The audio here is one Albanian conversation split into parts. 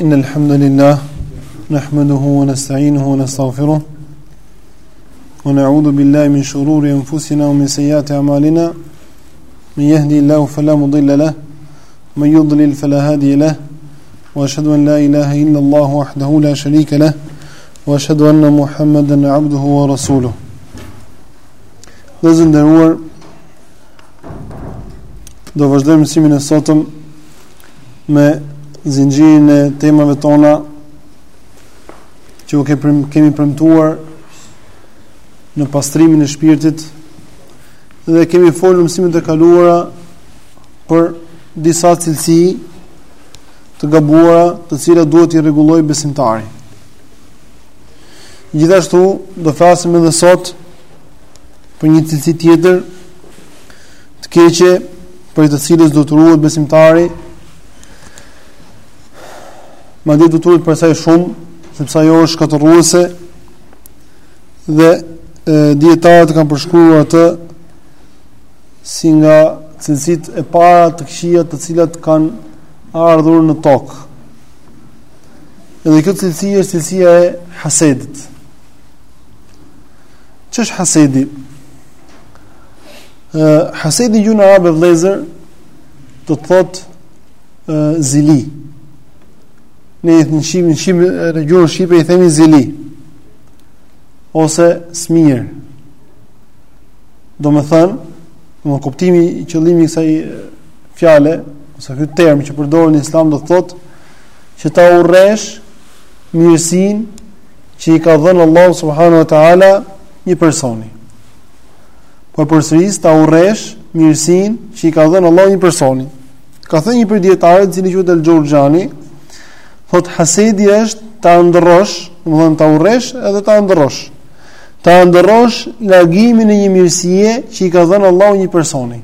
إن الحمد لله نحمده ونستعينه ونستغفره ونعوذ بالله من شرور أنفسنا ومن سيئات أعمالنا من يهدي الله فلا مضل له من يضلل فلا هادي له وأشهد أن لا إله إلا الله وحده لا شريك له وأشهد أن محمدا عبده ورسوله Dhe nderuar, do vazhdojmë mësimin e sotëm me zinxhirin e temave tona që u kemi premtuar në pastrimin e shpirtit dhe kemi folur mësimet e kaluara për disa cilësi të gabuara, të cilat duhet t'i rregullojë besimtari. Gjithashtu do flasim edhe sot për një cilësi tjetër të keqe prej të cilës duhet të ruhet besimtari, madje duhet të ruhet prej saj shumë, sepse ajo është shkatërruese dhe dijetarët e kanë përshkruar atë si nga cilësitë e para të këqija të cilat kanë ardhur në tokë. Edhe kjo cilësi është cilësia e hasedit. Ç'është hasedi? Hasedi në gjuhën arabe vëllezër do të thotë zili. Ne në shqip, në gjuhën shqipe i themi zili ose smirë. Domethënë, kuptimi, qëllimi i kësaj fjale ose ky term që përdoret në islam do të thotë që ta urresh mirësinë që i ka dhënë Allahu subhanahu wa taala një personi. po e përsëris ta urresh mirësinë që i ka dhënë Allahu një personi. Ka thënë një prej dijetarëve, i cili quhet El Xhorxhani, thotë hasedi është ta ëndërrosh, domethënë ta urresh edhe ta ëndërrosh. Ta ëndërrosh largimin e një mirësie që i ka dhënë Allahu një personi.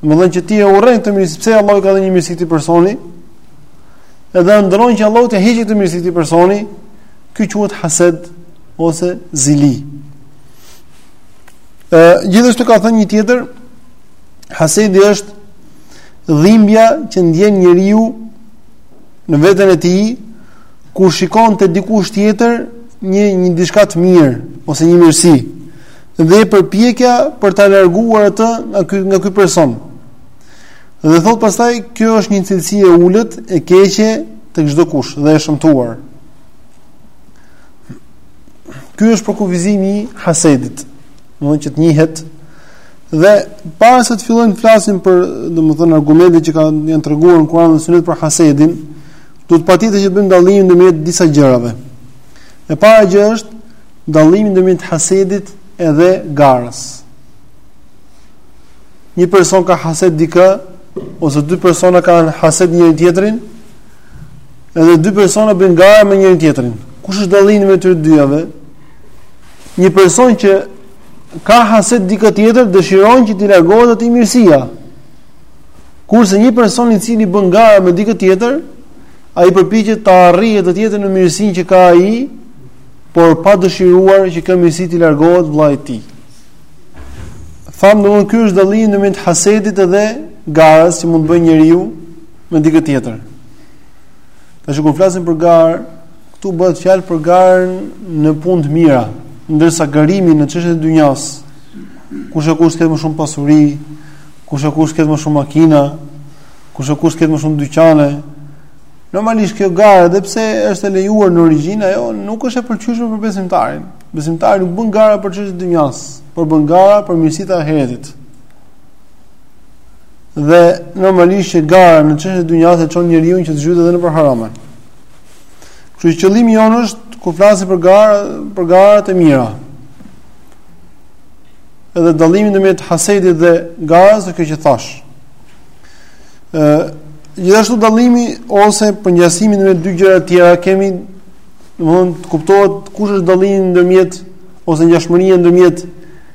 Domethënë që ti e urren këtë mirësi, pse Allahu i ka dhënë një mirësi këtij personi? Edhe ëndërron që Allahu t'ia heqë këtë mirësi këtij personi, ky quhet hased ose zili. gjithashtu ka thënë një tjetër, hasedi është dhimbja që ndien njeriu në veten e tij kur shikon te dikush tjetër një një diçka të mirë ose një mirësi dhe përpjekja për ta larguar atë nga ky nga ky person. Dhe thotë pastaj kjo është një cilësi e ulët e keqe tek çdokush dhe e shëmtuar. Ky është përkufizimi i hasedit, domethënë që të njihet dhe para se të fillojmë të flasim për domethënë argumentet që kanë janë treguar në Kur'an dhe Sunet për hasedin, duhet patjetër që të bëjmë dallimin ndërmjet disa gjërave. E para gjë është dallimi ndërmjet hasedit edhe garës. Një person ka hased dikë ose dy persona kanë hased njëri-tjetrin, Edhe dy persona bëjnë gara me njëri-tjetrin. Kush është dallimi mes të dyjave? Një person që ka haset dikë tjetër dëshiron që t'i largohet atij mirësia. Kurse një person i cili bën gara me dikë tjetër, ai përpiqet ta arrijë tjetrin në mirësinë që ka ai, por pa dëshiruar që kjo mirësi t'i largohet vëllait të tij. Domethënë ky është dallimi ndërmjet hasedit dhe garës që mund të bëjë njeriu me dikë tjetër. Tash kur flasim për garë, këtu bëhet fjalë për garën në punë të mira, ndërsa garimi në çështje të dynjas, kush e kush të ketë më shumë pasuri, kush e kush ka më shumë makina, kush e kush ka më shumë dyqane. Normalisht kjo garë, edhe pse është e lejuar në origjinë, ajo nuk është e pëlqyeshme për besimtarin. Besimtari nuk bën gara për çështje të dynjas, por bën gara për mirësitë e ahiretit. Dhe normalisht që gara në çështje të dynjas e çon njeriun që të zhytet edhe nëpër harame. Kështu që qëllimi jonë është kur flasim për gara, për gara të mira. Edhe dallimi ndërmjet hasedit dhe garës është kjo që thashë. Ë gjithashtu dallimi ose përngjasimi ndërmjet dy gjëra të tjera kemi domthonë kuptohet kush është dallimi ndërmjet ose ngjashmëria ndërmjet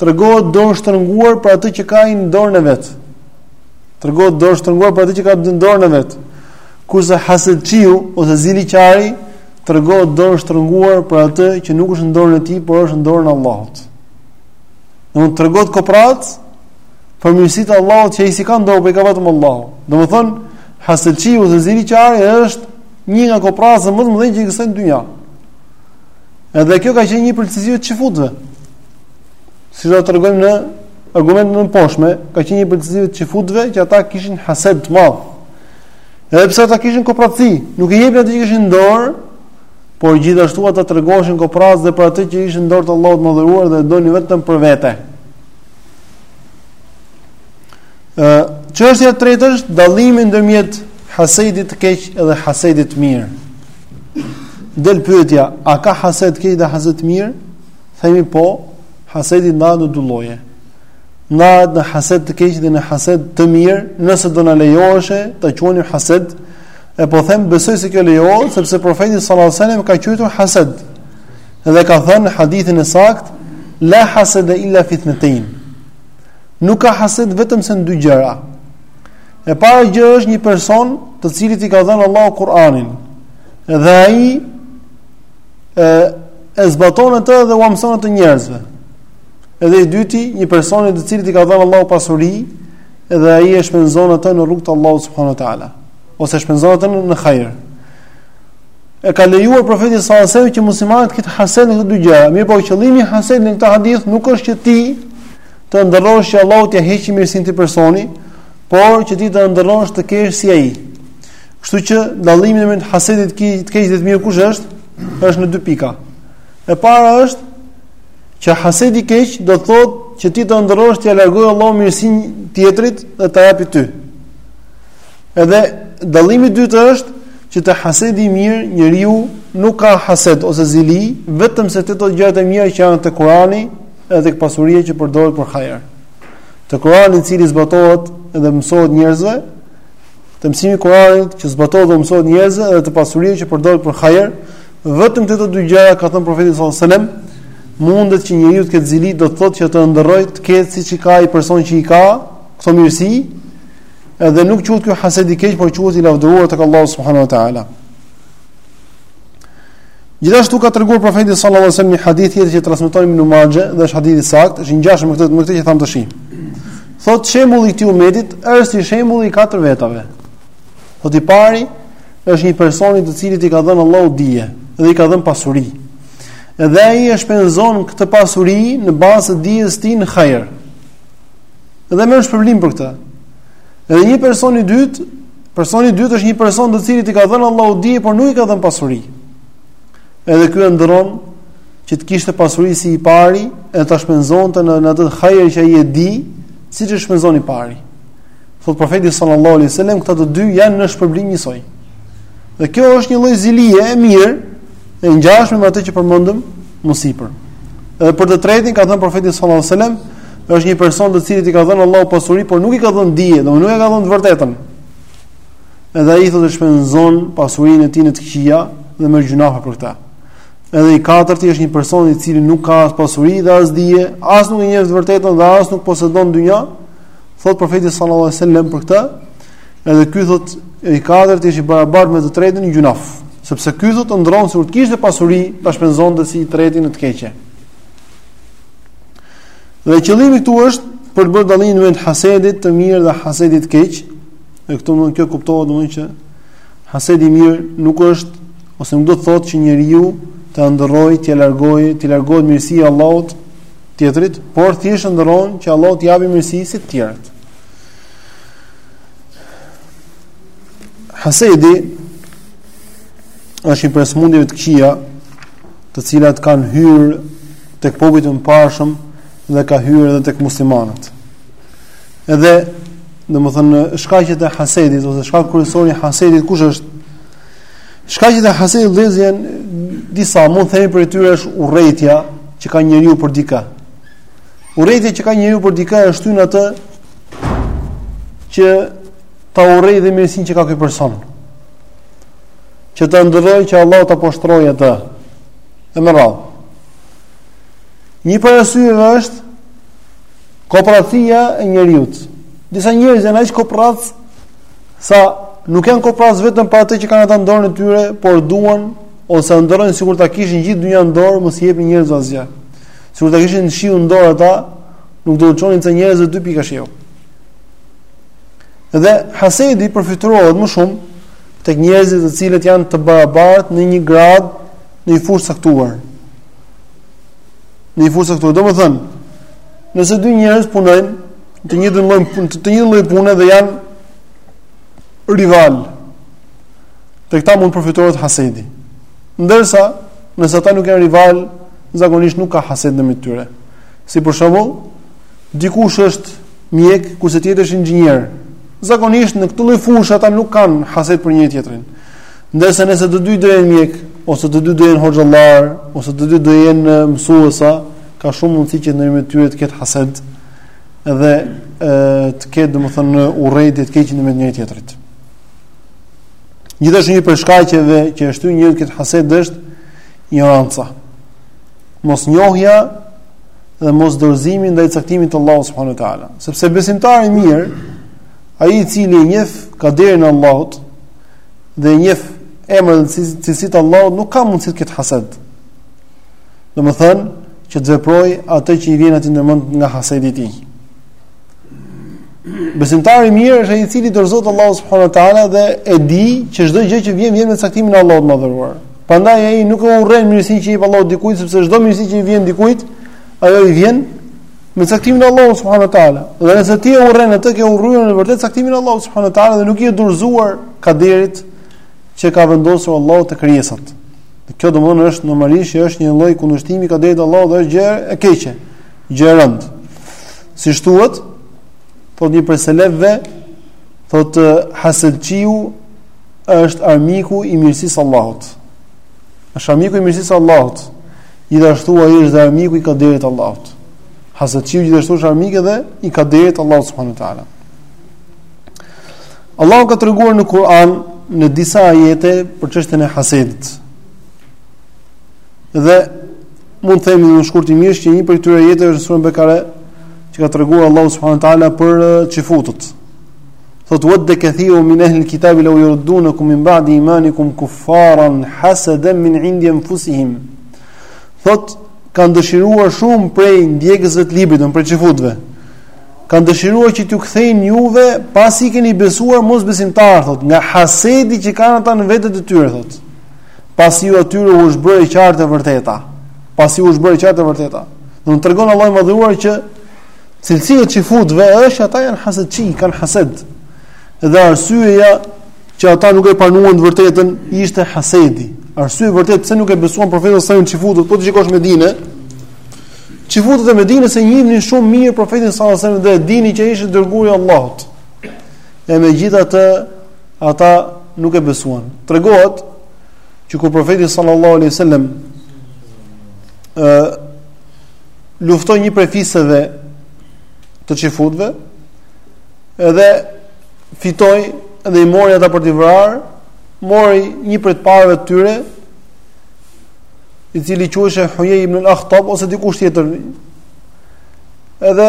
tregohet dorështrënguar për atë që ka në dorën e vet. Tregohet dorështrënguar për atë që ka në dorën e vet. Kurse hasidçiu ose ziliqari tregohet dorështrënguar për atë që nuk është në dorën e tij, por është në dorën e Allahut. Domethënë tregohet koprac për mirësitë e Allahut që ai s'i ka në dorë, por i ka vetëm Allahu. Domethënë hasidçiu ose ziliqari është një nga kopracët më të mëdhenj që ekzistojnë në dynja. Edhe kjo ka qenë një prej cilësive të çifutëve. Siç do tregojmë në argumentin më poshtë, ka qenë një prej cilësive të çifutëve që ata kishin hased të madh. Edhe pse ata ishin kopracë, nuk e jepnin atë që kishin në dorë, por gjithashtu ata tregoheshin kopracë dhe për atë që ishte në dorë të Allahut të madhëruar dhe donin vetëm për vete. Ë, çështja e tretë është dallimi ndërmjet hasedit të keq edhe hasedit të mirë. del pyetja, a ka haset të keq dhe haset të mirë? Themi po, hasedi ndahet në dy lloje. Ndahet në haset të keq dhe në haset të mirë, nëse do na lejoheshe ta quanim haset, e po them besoj se kjo lejohet sepse profeti sallallahu alajhi wasallam e ka quajtur haset. Dhe ka thënë në hadithin e saktë, la hasada illa fi thnatayn. Nuk ka haset vetëm se në dy gjëra. E para gjë është një person të cilit i ka dhënë Allahu Kur'anin. Dhe ai e e zbaton atë dhe ua mëson atë njerëzve. Edhe i dyti, një person të cilit i ka dhënë Allahu pasuri, edhe ai e shpenzon atë në rrugt të Allahut subhanahu wa taala, ose e shpenzon atë në hajër. E ka lejuar profeti sallallahu alajhi wasallam që muslimani të ketë hased në këto dy gjëra. Mirpo qëllimi i hasedit në këtë hadith nuk është që ti Të ëndërrosh që Allahu t'ia heqë mirësinë atij personi, por që ti të ëndërrosh të kesh si ai. Kështu që dallimi mes hasedit të keq dhe të mirë kush është? Është në dy pika. E para është që hasedi i keq do të thotë që ti të ëndërrosh të largojë Allahu mirësinë tjetrit dhe ta japi ty. Edhe dallimi i dytë është që te hasedi i mirë njeriu nuk ka hased ose zili, vetëm se te te gjërat e mira që janë te Kurani, e tek pasuria që përdoret për hajër. Te Kur'ani i cili zbatohet dhe u mësohet njerëzve, te mësimi i Kur'anit që zbatohet dhe u mësohet njerëzve dhe te pasuria që përdoret për hajër, vetëm te këto dy gjëra ka thënë profeti sallallahu alajhi wasallam, mundet që njeriu të ketë zili do të thotë që të ëndërrojë të ketë siç i ka ai person që i ka këto mirësi, edhe nuk quhet ky hased i keq, por quhet i lavdëruar tek Allahu subhanahu wa taala. Gjithashtu ka treguar profeti sallallahu alajhi wasallam një hadith tjetër që transmeton Ibn Majah dhe është hadith i saktë, është i ngjashëm me këtë me këtë që thamë tash. Thot shembulli i këtij umetit është si shembulli i katër vetave. Thot i pari është një person të cilit i ka dhënë Allahu dije dhe i ka dhënë pasuri. Dhe ai e shpenzon këtë pasuri në bazë të dijes së tij në hajër. Dhe merr shpërblim për këtë. Edhe një person i dytë Personi i dytë është një person të cilit i ka dhënë Allahu dije, por nuk i ka dhënë pasuri. Edhe ky ëndërron që të kishte pasuri si i pari e ta shpenzonte në në atë hajër që ai e di, siç e shpenzon i pari. Thot profeti sallallahu alaihi wasallam, këta të dy janë në shpërblim njësoj. Dhe kjo është një lloj zilie e mirë, e ngjashme me atë që përmendëm më sipër. Edhe për të tretin ka thënë profeti sallallahu alajhi wasallam, është një person të cilit i ka dhënë Allahu pasuri, por nuk i ka dhënë dije, domthonë nuk e ka njohur të vërtetën. Edhe ai thotë shpenzon pasurinë e tij në të këqija dhe merr gjynahe për këtë. Edhe i katërti është një person i cili nuk ka as pasuri dhe as dije, as nuk e njeh të vërtetën dhe as nuk posedon dynja. Thot profeti sallallahu alajhi wasallam për këtë, Edhe ky thot i katërti është i barabartë me të tretin në gjynah, sepse ky thot ëndërron sikur të kishte pasuri, ta shpenzonte si i treti në të keqe. Dhe qëllimi këtu është për të bërë dallimin mes hasedit të mirë dhe hasedit të keq. Dhe këtu mund të kuptohet domethënë që hasedi i mirë nuk është ose nuk do të thotë që njeriu të ëndërrojë, të largojë, të largohet mirësia e Allahut tjetrit, por thjesht ëndërron që Allahu t'i japë mirësi si të tjerët. Hasedi është një prej sëmundjeve të këqija, të cilat kanë hyrë tek popujt e mëparshëm dhe ka hyrë edhe tek muslimanët. Edhe, domethënë, shkaqet e hasedit ose shkaku kryesor i hasedit kush është? Shkaqet e hasedit janë disa mund të themi prej tyre është urrejtja që ka njeriu për dikë. Urrejtja që ka njeriu për dikë e shtyn atë që ta urrejë dhe mirësinë që ka ky person. Që të ëndërrojë që Allahu ta poshtërojë atë. E me radhë. Një prej arsyeve është koprracia e njeriut. Disa njerëz janë aq koprracë sa nuk janë koprracë vetëm për atë që kanë ata në dorën e tyre, por duan ose ëndërrojnë sikur ta kishin gjithë dynjanë në dorë, mos i jepin njerëzve asgjë. Sikur ta kishin shiun në dorë ata, nuk do t'u çonin njerëzve dy pika shiu. Dhe hasedi përftohet më shumë tek njerëzit të cilët janë të barabartë në një gradë, në një fushë caktuar. Në një fushë caktuar, domethënë, nëse dy njerëz punojnë të njëjtën lloj të të njëjtën lloj pune dhe janë rival. Tek ta mund të përftohet hasedi. Ndërsa, nëse ata nuk janë rival, zakonisht nuk ka hased në mes tyre. Si për shembull, dikush është mjek, kurse tjetri është inxhinier. Zakonisht në këtë lloj fushe ata nuk kanë hased për njëri tjetrin. Ndërsa nëse të dy do jenë mjekë ose të dy do jenë hoxhallarë ose të dy do jenë mësuesa, ka shumë mundësi që ndërmjet tyre të ketë hased dhe të ketë domethënë një urrejtje të keqe në mes njëri tjetrit. Gjithashtu një prej shkaqeve që e shtyn në këtë hased është Ignoranca. Mosnjohja dhe mosdorëzimi ndaj caktimit të Allahut subhanahu wa taala. Sepse besimtari i mirë, ai i cili e njeh kaderin e Allahut dhe i njeh emrat dhe cilësitë e Allahut, nuk ka mundësi të ketë hased. Domethënë, që të veprojë atë që i vjen atij në mend nga hasedi i tij. Besimtari i mirë është ai i cili i dorëzohet Allahut subhanahu wa taala dhe e di që çdo gjë që vjen vjen me caktimin e Allahut të madhëruar. Prandaj ai nuk e urren mirësinë që i jep Allahu dikujt, sepse çdo mirësi që i vjen dikujt, ajo i vjen me caktimin e Allahut subhanahu wa taala. Dhe nëse ti e urren atë, ke urryer në të vërtetë caktimin e Allahut subhanahu wa taala dhe nuk i je dorëzuar kaderit që ka vendosur Allahu te krijesat. Dhe kjo domthonë është normalisht që është një lloj kundërshtimi i kaderit të Allahut dhe është gjë e keqe, gjë e rëndë. Si thuhet, thotë një prej selefëve, thotë hasedçiu është armiku i mirësisë Allahut. Është armiku i mirësisë Allahut. Gjithashtu ai është dhe armiku i kaderit Allahut. Hasedçiu gjithashtu është armiku edhe i kaderit Allahut subhanahu wa taala. Allahu ka treguar në Kur'an në disa ajete për çështjen e hasedit. Dhe mund të themi shkurtimisht që një prej këtyre ajeteve është sura Bekare që ka treguar Allahu subhanahu wa taala për çifutët. Thot wadda kathirun min ahli alkitab law yaruddunakum min ba'di imanikum kuffaran hasadan min indi anfusihim. Thot kanë dëshiruar shumë prej ndjekësve të librit, prej çifutëve. Kanë dëshiruar që t'ju kthejnë juve pasi i keni besuar mosbesimtarë, thot, nga hasedi që kanë ata në vetet e tyre, thot. Pasi ju atyre u është bërë e qartë e vërteta. Pasi u është bërë e qartë e vërteta. Pra tregon Allahu i madhëruar që Cilësi e çifutëve është ata janë hasedçi, kanë hased. Dhe arsyeja që ata nuk e pranuan të vërtetën ishte hasedi. Arsyeja e vërtetë pse nuk e besuan profetin sallallahu alajhi wasallam çifutët, po të shikosh Medinën. Çifutët e Medinës e njihnin shumë mirë profetin sallallahu alajhi wasallam dhe e dinin që ishte i dërguari i Allahut. E megjithatë ata nuk e besuan. Tregohet që kur profeti sallallahu alajhi wasallam ë luftoi një prej fiseve të çifutëve edhe fitoi edhe i mori ata për t'i vrarë, mori një prej të parëve të tyre, i cili quhej Huyay ibn al-Akhtab ose dikush tjetër. Edhe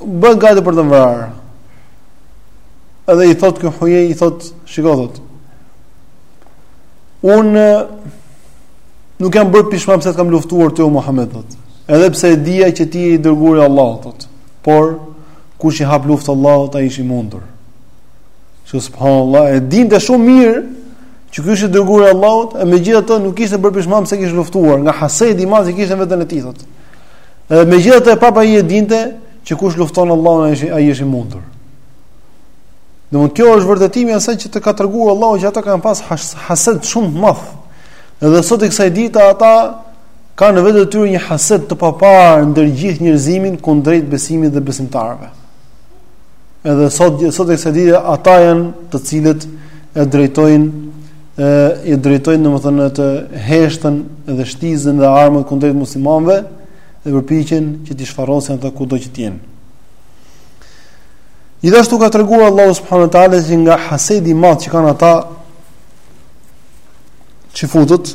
bën gati për ta vrarë. Edhe i thotë ky Huyay i thotë, shiko thotë. Unë nuk jam bërë pishman pse të kam luftuar ty o Muhamed thot. Edhe pse e dija që ti je i dërguari i Allahut, thot. Por kush i hap luftë Allahut ai është i mundur. Që subhanallahu e dinte shumë mirë që ky është i dërguari i Allahut, e megjithatë nuk ishte bërë pishman pse e kishte luftuar nga hasedi i madh që kishte në veten e tij thot. Edhe megjithatë prapë ai e dinte që kush lufton Allahun ai është ai është i mundur. Domethënë kjo është vërtetimi i asaj që të ka treguar Allahu që ata kanë pas hased shumë të madh. Edhe sot e kësaj dite ata kanë në veten e tyre një hased të paparë ndër gjithë njerëzimin kundrejt besimit dhe besimtarëve. Edhe sot sot e kësaj dite ata janë të cilët e drejtojnë e i drejtojnë domethënë heshtën dhe shtizën dhe armën kundrejt muslimanëve dhe përpiqen që t'i shfarosin ata kudo që të jenë. Gjithashtu ka treguar Allahu subhanahu wa taala që nga hasedi i madh që kanë ata çifutët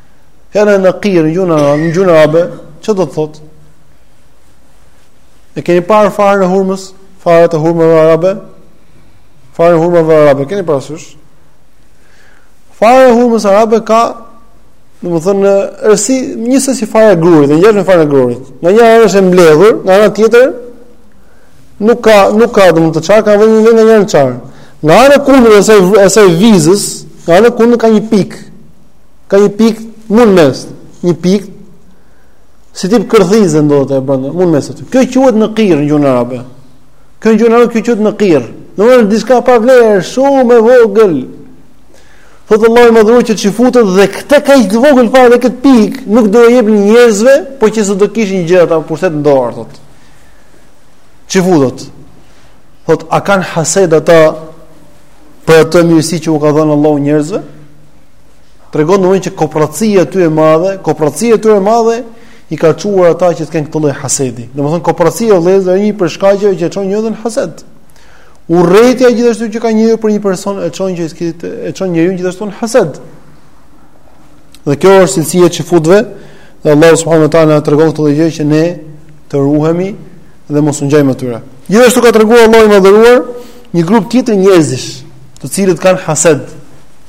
Nekir në gjuhën, në gjuhën arabe, çfarë do të thotë? E keni parë farën e hurmës, farët e hurmës arabe? Farën e hurmës arabe keni parasysh? Fara e hurmës arabe ka domethënë, është si njësoj si fara e grurit, dhe është si fara e grurit. Në një anë është e mbledhur, në anën tjetër, nuk ka, nuk ka domethënë të çarë, ka dhe një dhe një të çarë. Në anën kundër e saj, e saj vizës, në anën kundër ka një pikë, Ka një pikë mu në mes, një pikë si tip kërthize ndodhet ajo brenda, mu në mes aty. Kjo quhet nekir në gjuhën arabe. Kjo në gjuhën arabe kjo quhet nekir. Domethënë diçka pa vlerë, shumë e vogël. Thotë Allahu i madhëruar që çifutët dhe këtë kaq të vogël fare dhe këtë pikë nuk do e jepnin njerëzve, po qe se do kishin gjë ata pushtet në dorë thotë. Çifutët. Thot a kanë hased ata për atë mirësi që u ka dhënë Allahu njerëzve? Tregon domethënë që kopracia e tyre e madhe, kopracia e tyre e madhe i ka çuar ata që të kenë këtë lloj hasedi. Domethënë kopracia vëllezër është një prej shkaqeve që e çon njeriun në hased. Urrejtja gjithashtu që ka njeriu për një person e çon që e çon njeriun gjithashtu në hased. Dhe kjo është cilësia e çifutëve, dhe Allahu subhanahu wa taala tregon këtë gjë që ne të ruhemi dhe mos u ngjajmë atyre. Gjithashtu ka treguar Allahu i madhëruar një grup tjetër njerëzish, të cilët kanë hased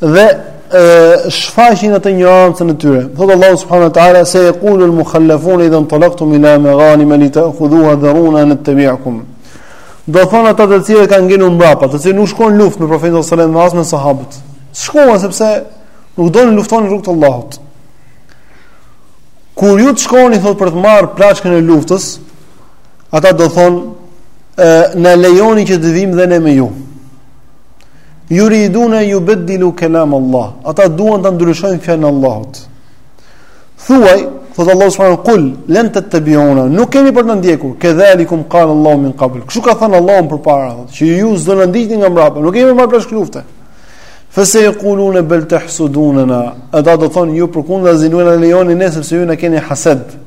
dhe e shfaqin atë injorancën e tyre. Thot Allahu subhanahu wa taala sayaqulu al mukhallafuna idha intalaqtum ila maghanim li ta'khudhuha dharuna nattabi'kum. Do thon ata të cilët kanë ngelur mbrapa, të cilët nuk shkuan në luftë me profetin sallallahu alaihi wasallam dhe as me sahabët. S'shkuan sepse nuk donin luftonin rrugt të Allahut. Kur ju të shkoni thot për të marrë plaçkën e luftës, Ata do thonë, na lejoni që të vim dhe ne me ju. Juridune jubeddilu kelam Allah. Ata duan ta ndryshojnë fjalën e Allahut. Thuaj, thotë Allahu subhanahu, kul len tettebiuna, nuk keni për të na ndjekur, kedhalikum kale Allahu min kabl. Kështu ka thënë Allahu më përpara, që ju s'do na ndiqni nga mbrapa, nuk keni marrë plaçkë lufte. Fesejekulune bel tahsudunena, ata do thonë, ju përkundrazi nuk na lejoni ne, sepse ju na keni hased.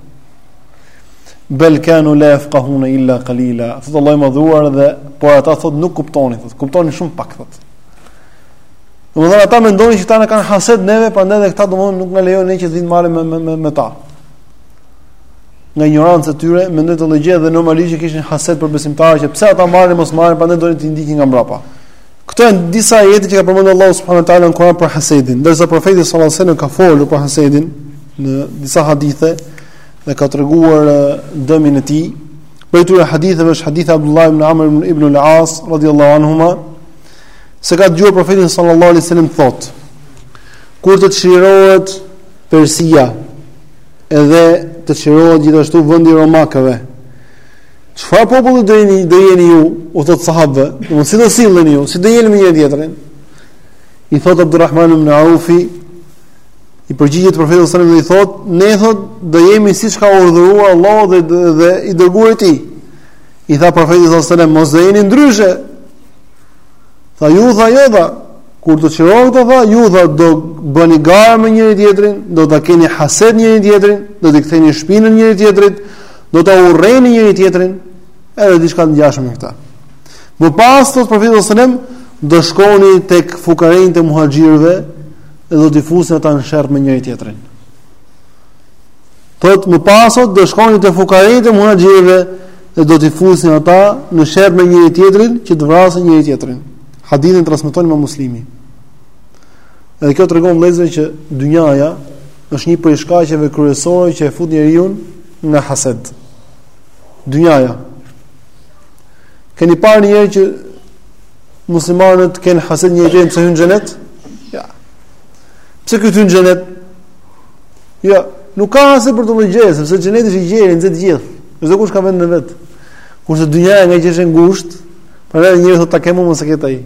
Bel kanu la yafqahuna illa qalila. Thot Allahu i madhëruar dhe por ata thot nuk kuptonin, thot kuptonin shumë pak thot. Domethënë ata mendonin se këta na kanë hased neve, prandaj edhe këta domethënë nuk na lejojnë ne që të vimë të marrim me me me, me ta. Nga injoranca e tyre mendojnë këtë lloj gjëje dhe normalisht që kishin hased për besimtarët që pse ata marrin, ne mos marrim, prandaj donin të ndiqin nga mbrapa. Këto janë disa ajete që ka përmendur Allahu subhanahu wa taala në Kur'an për hasedin. Ndërsa profeti sallallahu alajhi wasallam ka folur për hasedin në disa hadithe, dhe ka treguar dëmin e tij. Prej këtyre haditheve është hadithi Abdullah ibn Amr ibn al-As radhiyallahu anhuma se ka dëgjuar profetin sallallahu alaihi wasallam thot kur të çlirohet Persia edhe të çlirohet gjithashtu vendi i romakëve çfarë populli do jeni do jeni ju u thot sahabëve do si do silleni ju si do jeni me një tjetrin i thot Abdulrahman ibn Aufi i përgjigjet profetit sallallahu alajhi wasallam dhe i thotë ne thotë do jemi siç ka urdhëruar Allahu dhe dhe i dërguar i tij i tha profeti sallallahu alajhi wasallam mos jeni ndryshe tha ju tha jo tha kur të çlirohen këto tha ju tha do bëni garë me njëri tjetrin do ta keni haset njëri tjetrin do t'i ktheni shpinën njëri tjetrit do ta urreni njëri tjetrin edhe diçka të ngjashme me këtë më pas thot profeti sallallahu alajhi wasallam do shkoni tek fukarenjtë e muhaxhirëve dhe do t'i fusni ata në sherr me njëri tjetrin. Thot më pas thot do shkoni te fukarenjtë e muhaxhirëve dhe do t'i fusni ata në sherr me njëri tjetrin që të vrasin njëri tjetrin. Hadithin transmeton Imam Muslimi. Edhe kjo tregon vëllezër që dynjaja është një prej shkaqeve kryesore që e fut njeriun në hased. Dynjaja. Keni parë një herë që muslimanët kanë haset një njeri pse hyn në xhenet? Jo. Pse ky hyn në xhenet? Jo, nuk ka haset për këtë gjë, sepse xheneti është i gjerë, i nxë të gjithë. Çdo kush ka vendin e vet. Kurse dynjaja nga që është e ngushtë, prandaj njeriu thotë ta kem unë mos e ketë ai.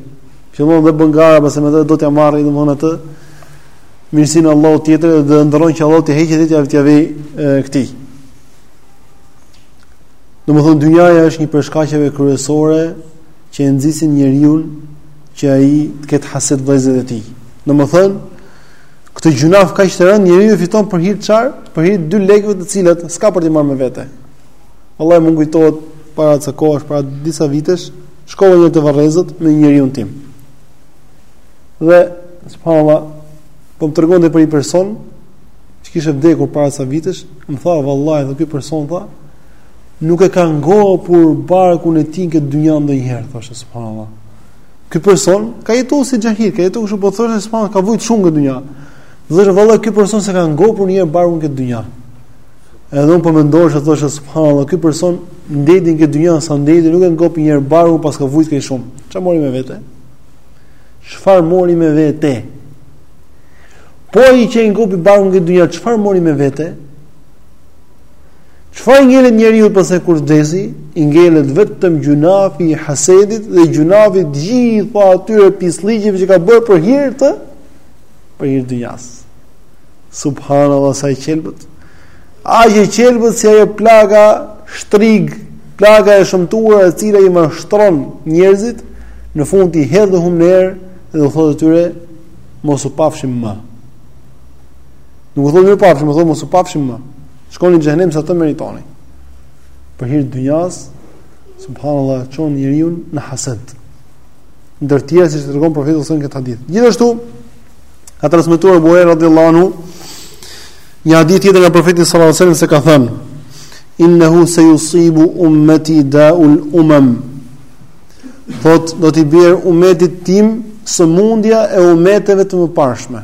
Fillon dhe bën gara, pastaj domethënë do t'ja marrë domthonë atë mirësinë e Allahut tjetrit dhe ëndërron që Allahu t'i heqë dynjanë këtij. Domthonë dynjaja është një prej shkaqeve kryesore që e nxisin njeriun që ai të ketë haset vëllezërit e tij. Domethënë, këtë gjunaf kaq të rëndë njeriu e fiton për hir të çfarë, për hir dy lekëve të cilat s'ka për t'i marrë me vete. Wallahi më kujtohet para ca kohësh, para disa vitesh, shkova një herë te varrezat me një njeriun tim. Dhe subhanallahu po më tregonte për një person që kishte vdekur para ca vitesh, më tha vallahi, ky person tha, nuk e ka ngopur barkun e tij në këtë dynja ndonjëherë, thoshte subhanallah. Ky person ka jetuar si fakir, ka jetuar kështu po thoshte subhanallah ka vujt shumë në këtë dynja. Dhe vallahi ky person s'e ka ngopur një herë barkun në këtë dynja. Edhe un po mendoja e thosha subhanallah, ky person ndejti në këtë dynja sa ndejti, nuk e ngopi një herë barkun paska vujt kaq shumë. Çfarë mori me vete? Çfarë mori me vete? Po ai që e ngopi barkun në këtë dynja, çfarë mori me vete? Çfarë i ngelet njeriut pastaj kur vdesi? I ngelet vetëm gjynafi i hasedit dhe gjynafi i të gjitha atyre pisllëqeve që ka bërë për hir të për hir dynjas. Subhanallahu sa i qelbët. Aq e qelbët si ajo plaka shtrigë, plaka e shëmtuar e cila i mashtron njerëzit në fund i hedh humnerë dhe u thotë atyre mos u pafshim më. Nuk u thonë mirupafshim, u thonë mos u pafshim më. Shkoni në xhenem sa të meritoni. Për hir të dynjas, subhanallahu çon njeriu në hased. Ndër të tjera siç tregon profeti në këtë hadith. Gjithashtu ka transmetuar Ebu Hurejra radhiyallahu anhu një hadith tjetër nga profeti sallallahu alajhi wasallam se ka thënë innahu sayusibu ummati da'ul umam. Thot do t'i bjerë umetit tim sëmundja e umeteve të mëparshme.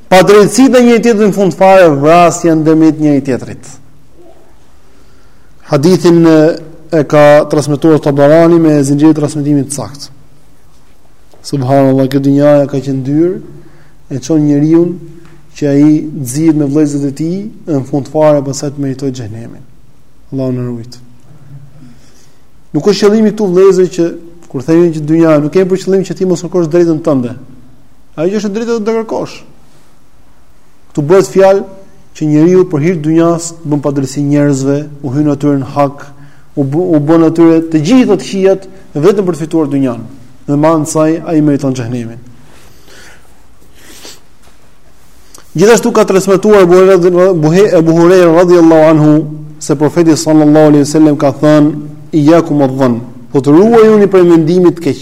Padrejtësi ndaj njëri tjetrit në fund fare vrasja ndërmjet njëri tjetrit. Hadithin e ka transmetuar Tabarani me zinxhir transmetimi të saktë. Subhanallahu që dynjaja ka qenë deri e çon njeriu që ai të nxihet me vëllezërit e tij në fund fare pastaj të meritojë xhenemin. Allahu na rujt. Nuk është qëllimi këtu vëllezër që kur themi që dynjaja nuk kemi për qëllim që ti mos kërkosh drejtën tënde, Ajo që është e drejtë do ta kërkosh. Ktu bëhet fjalë që njeriu për hir të dynjas bën padrejtsi njerëzve, u hyn atyre në hak, u bë, u bën atyre të gjitha të këqijat vetëm për të fituar dynjan. Dhe me anë të saj ai meriton xhenemin. Gjithashtu ka transmetuar Abu Huraira radhiyallahu anhu se profeti sallallahu alaihi wasallam ka thënë: "Iyakum adh-dhann", thot ruajuni prej mendimit të keq.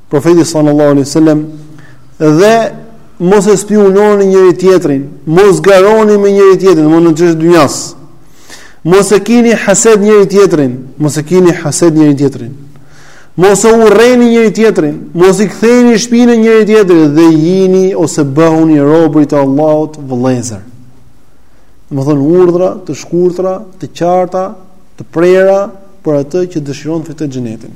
Profeti sallallahu alaihi wasallam dhe mos e spiunoni njëri tjetrin, mos garoni me njëri tjetrin, mos në çështje të dynjas. Mos e kini haset njëri tjetrin, mos e kini haset njëri tjetrin. Mos e urreni njëri tjetrin, mos i ktheni shpinën njëri tjetrit dhe jini ose bëhuni robër të Allahut vëllezër. Domethënë urdhra të shkurtra, të qarta, të prera për atë që dëshiron të fitojë xhenetin.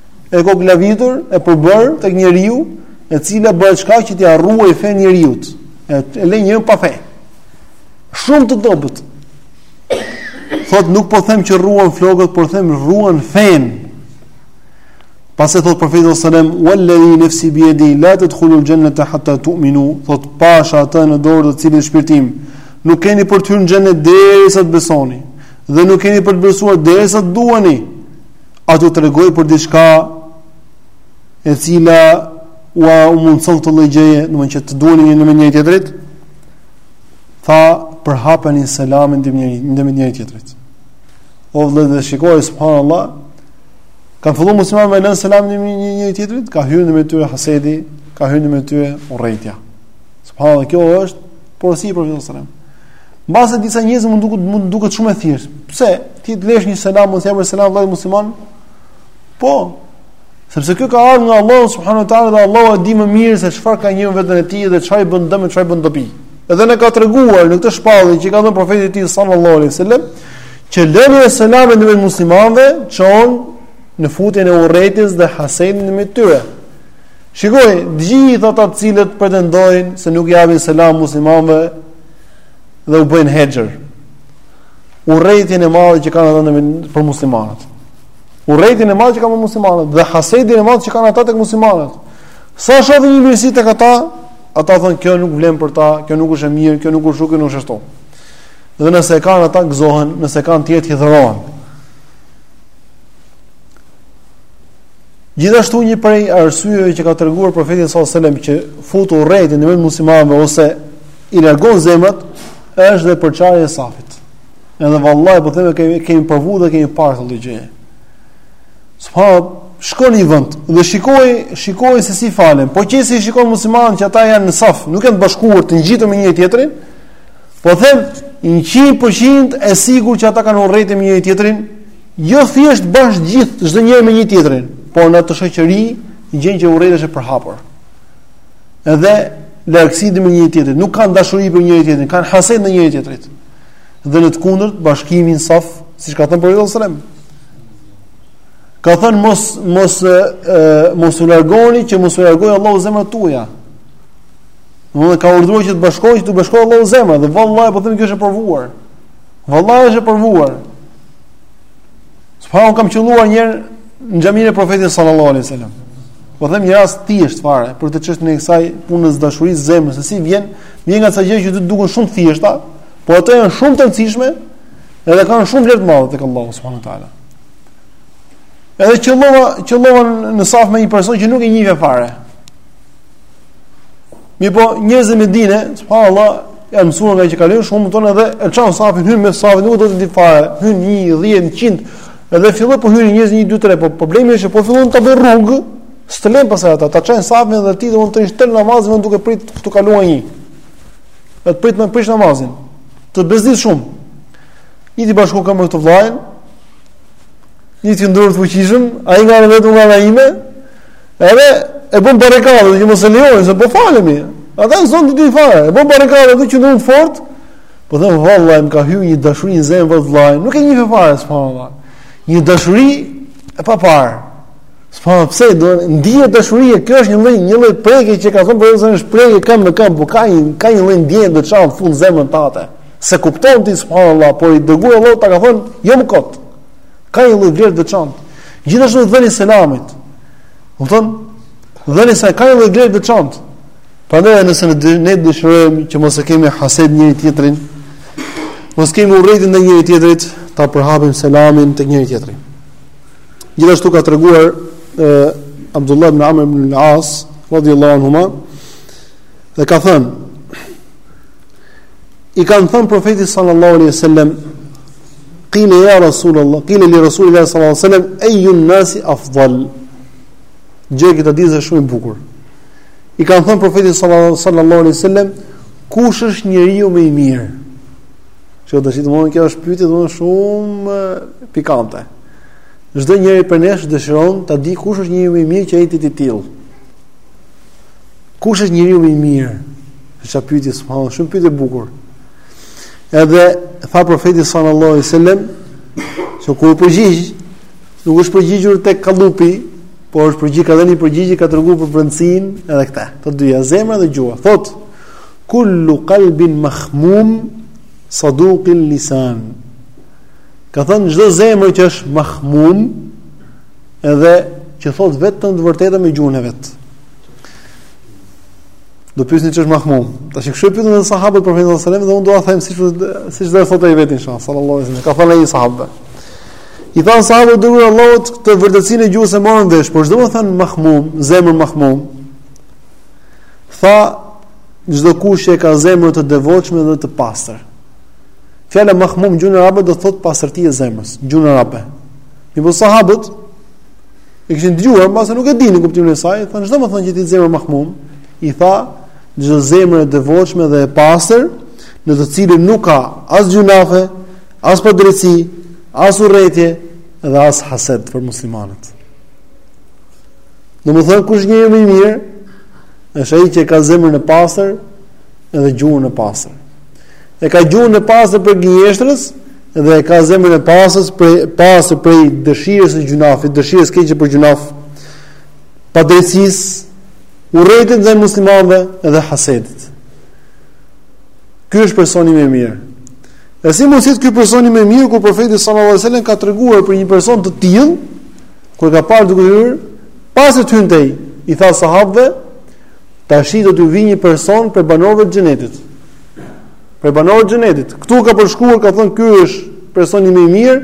e koklavitur e përbërë tek njeriu, e cila bëhet shkak që t'ia rruaj fen njeriu. E lë njeriun pa fe. Shumë të dobët. Thot nuk po them që rruan flokët, por them rruan fen. Pastaj thot profeti sallallahu alajhi wasallam, "Walladhi nafsi bi yadi la tadkhulu al-jannata hatta tu'minu." Thot pasha atë në dorë të cilit shpirti im, nuk keni për të hyrë në xhenet derisa të besoni dhe nuk keni për të besuar derisa të duani. a të tregoj për diçka e cila ua u mundëson të lëgjeje, në mund që të duhen një në një tjetërit, tha për hapën i selamin dhe një në një tjetërit. O dhe dhe shikoj, së përhanë Allah, ka fëllu musliman me lënë selamin dhe një një tjetërit, ka hyrë në me tyre hasedi, ka hyrë në me tyre u rejtja. Së përhanë Allah, kjo është porësi për vjësërem. Mbase disa njerëzve mund t'u duket mund t'u duket shumë e thjeshtë. Pse? Ti të lësh një selam, mos i japësh selam vëllait musliman? Po. Sepse kjo ka ardhur nga Allahu subhanahu wa taala dhe Allahu e di më mirë se çfarë ka në vetën e tij dhe çfarë bën dëm e çfarë bën dobi. Edhe na ka treguar në këtë shpallje që i ka dhënë profetit të tij sallallahu alaihi wasallam që lënia e selamit ndërmjet muslimanëve çon në futjen e urrejtjes dhe hasedit mes tyre. Shikoji gjithë ata të cilët pretendojnë se nuk i japin selam muslimanëve, dhe u bëjnë hexhër. Urrejtjen e madhe që kanë ata për muslimanët. Urrejtjen e madhe që kanë për muslimanët dhe hasedin e madh që kanë ata tek muslimanët. Sa shohin një mirësi tek ata, ata thonë kjo nuk vlen për ta, kjo nuk është e mirë, kjo nuk është kështu, nuk është ashtu. Dhe nëse e kanë ata gëzohen, nëse e kanë të tjerët hidhërohen. Gjithashtu një prej arsyeve që ka treguar profeti sallallahu alajhi wasallam që fut urrejtjen ndërmjet muslimanëve ose i largon zemrat është dhe përçarja e safit. Edhe vallahi po them kemi kemi provu dhe kemi parë këtë gjë. Pa shko në një vend dhe shikoji shikoji se si falen. Po qe se i shikon muslimanët që ata janë në saf, nuk janë të bashkuar të ngjitur me njëri tjetrin. Po them 100% e sigurt që ata kanë urrejtje me njëri tjetrin, jo thjesht bash gjithë çdo njeri me tjetrin, por në atë shoqëri gjen që urrejtja është e përhapur. Edhe largësi me njëri tjetrin, nuk kanë dashuri për njëri tjetrin, kanë haset ndaj njëri tjetrit. Dhe në të kundërt, bashkimi në saf, siç ka thënë profeti sallallahu alajhi wasallam. Ka thënë mos mos e, mos u largoni që mos t'ua largojë Allahu zemrat tuaja. Domethënë ka urdhëruar që të bashkoheni, t'ua bashkojë Allahu zemrat dhe vallahi po them kjo është e provuar. Vallahi është e provuar. Se unë kam qëlluar një herë në xhaminë e Profetit sallallahu alaihi wasallam. Po them një rast të thjeshtë fare për çështjen e kësaj punës së dashurisë së zemrës, se si vjen, vjen nga ca gjëra që të duken shumë të thjeshta, po ato janë shumë të rëndësishme dhe kanë shumë vlerë të madhe tek Allahu subhanahu wa taala. Edhe qëllova, qëllova në saf me një person që nuk e njihja fare. Mirëpo, njerëz me dinë, subhanallah, janë mësuar ngaqë kalojnë, shumë më tonë edhe, e çajnë safin, hyjnë mes safit, nuk do të dijë fare, hyn një, dhjetë, njëqind, edhe fillon, po hyjnë njerëz, një, dy, tre, po problemi është që po fillon të bëhet rrugë, s'të lënë pastaj ata, ta çajnë safin dhe ti do të ndërrosh tërë namazin, vend duke pritë të kalojë një, dhe të pritë me prish namazin, të bezdis shumë, i bashkon këmbët me vllain, një ti ndurë të fuqishëm, ai nga ana e vet nga ana ime, Edhe e bën barrikadën që mos i lejojmë se po falemi. Ata s'duan të dinë fare. E bën barrikadën aty që ndodh fort. Po dhe vallaj më ka hyrë një dashuri në zemër për vllain. Nuk e njeh fare subhanallahu. Një dashuri e paparë. Po pse do ndije dashuri e kjo është një lloj një lloj prekje që ka thënë profeti është prekje kam me kam po ka një ka një lloj ndjenje të veçantë në zemrën tate. S'e kupton ti subhanallahu, por i Dërguari i Allahut ta ka thënë jo më kot. Ka një lloj vlerë të veçantë. Gjithashtu dhënia e selamit. Do të thonë dhënia sa ka një lloj vlerë të veçantë. Prandaj nëse ne, ne dëshirojmë që mos ia kemi haset njëri tjetrin, mos kemi urrejtje ndaj njëri tjetrit, ta përhapim selamin tek njëri tjetri. Gjithashtu ka treguar ë Abdullah ibn Amr ibn al-As radhiyallahu anhuma dhe ka thënë i kanë thënë profetit sallallahu alaihi wasallam Qile ja Rasulullah, qile li Rasulullah sallallahu alaihi wasallam, ayu nasi afdal. Gjithashtu hadith shumë i bukur. I kanë thënë profetit sallallahu alaihi wasallam, kush është njeriu më i mirë? Që do të thotë, kjo është pyetje domethënë shumë pikante. Çdo njeri prej nesh dëshiron ta di kush është njeriu më i mirë që ai të jetë i tillë. Kush është njeriu më i mirë? Është çfarë pyetje subhanallahu, shumë pyetje e bukur. Edhe tha profeti sallallahu alaihi wasallam se ku u përgjigj, nuk është përgjigjur tek kallupi, por është përgjigj ka dhënë një përgjigje ka treguar për brendësinë edhe këto të dyja, zemra dhe gjuha. Thot kullu qalbin mahmum saduqil lisan. Ka thënë çdo zemër që është mahmum edhe që thot vetëm të vërtetën me gjuhën e vet. Do pyesni ç'është mahmum. Tash kështu e pyetën edhe sahabët për Profetin sallallahu alajhi wasallam dhe unë dua të them siç siç do të thotë ai vetë inshallah sallallahu alajhi wasallam. Ka thënë ai sahabëve. I thanë sahabët o i Dërguar i Allahut, vërtetësinë e gjuhës e morëm vesh, por ç'do të thotë mahmum, zemër mahmum. Tha çdokush që ka zemër të devotshme dhe të pastër. Fjala mahmum gjuhën arabe do thotë pastërti e zemrës, gjuhën arabe. Mirëpo sahabët E kishin dëgjuar, mbase nuk e dinin kuptimin e saj, thanë çdo me thënë që të jetë zemër mahmum, i tha çdo zemër e devotshme dhe e pastër, në të cilën nuk ka as gjynahe, as padrejtësi, as urrejtje dhe as hased për muslimanët. Domethënë kush njeri më i mirë, është ai që e ka zemrën e pastër edhe gjuhën e pastër. E ka gjuhën e pastër prej gënjeshtrës, dhe e ka zemrën e pastër prej, pastër prej dëshirës së gjynahit, dëshirës keqe për gjynah, padrejtësisë, urrejtjes ndaj muslimanëve dhe hasedit. Ky është personi më i mirë. E si mos të jetë ky personi më i mirë kur profeti sallallahu alajhi wasallam ka treguar për një person të tillë kur e ka parë duke hyrë, para se të hynte, i tha sahabëve, tashi do t'ju vijë një person prej banorëve të xhenetit. Prej banorëve xhenetit. Këtu e ka përshkruar ka thënë ky është personi më i mirë,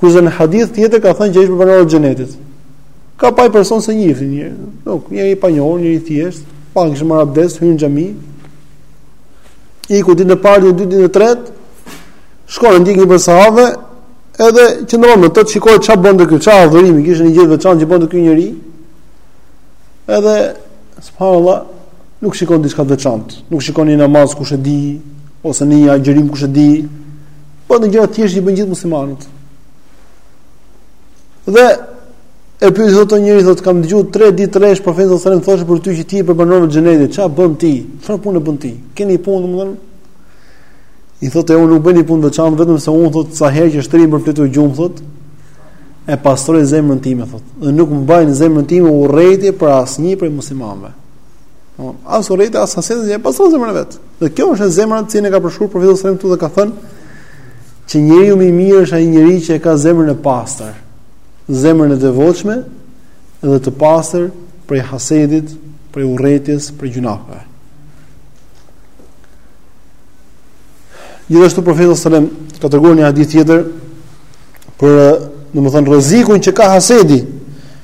kurse në hadith tjetër ka thënë që është prej banorëve të xhenetit. Ka pa një person s'e njihte njeri, nuk, një i panjohur, njeri i thjeshtë, pa kishë marrë abdes, hyn në xhami, iku ditën e parë, ditën e dytë, ditën e tretë, shkon e ndjek një prej sahabëve, edhe qëndron me të, të shikojë ça bënte ky, ça adhurimi, kishte ndonjë gjë të veçantë që bënte ky njeri, edhe, subhanallah, Nuk shikon diçka të veçantë, nuk shikon një namaz kush e di, ose ndonjë agjërim kush e di, po gjëra të thjeshta që i bëjnë gjithë muslimanët. Dhe e pyet thotë o njeri thotë kam dëgjuar 3 ditë rresht profetin sallallahu alajhi wasallam thoshte për ty që ti je prej banorëve xhenetit, çfarë bën ti? Çfarë punë bën ti? Ke ndonjë punë domethënë? I thotë unë nuk bëj ndonjë punë të veçantë vetëm se unë thotë sa herë që shtrihem për të fjetur gjumë thotë e pastroj zemrën time thotë dhe nuk mbaj në zemrën time urrejtje për asnjë prej muslimanëve. Po, as urrejtje as hased, e pastron zemrën e vet. Dhe kjo është ajo zemra që na ka përshkruar profeti sallallahu alajhi wasallam këtu dhe ka thënë që njeriu më i mirë është ai njeri që e ka zemrën e pastër, zemrën e devotshme dhe të pastër prej hasedit, prej urrejtjes, prej gjynaheve. Gjithashtu profeti sallallahu alajhi wasallam ka treguar një hadith tjetër për, domethënë rrezikun që ka hasedi,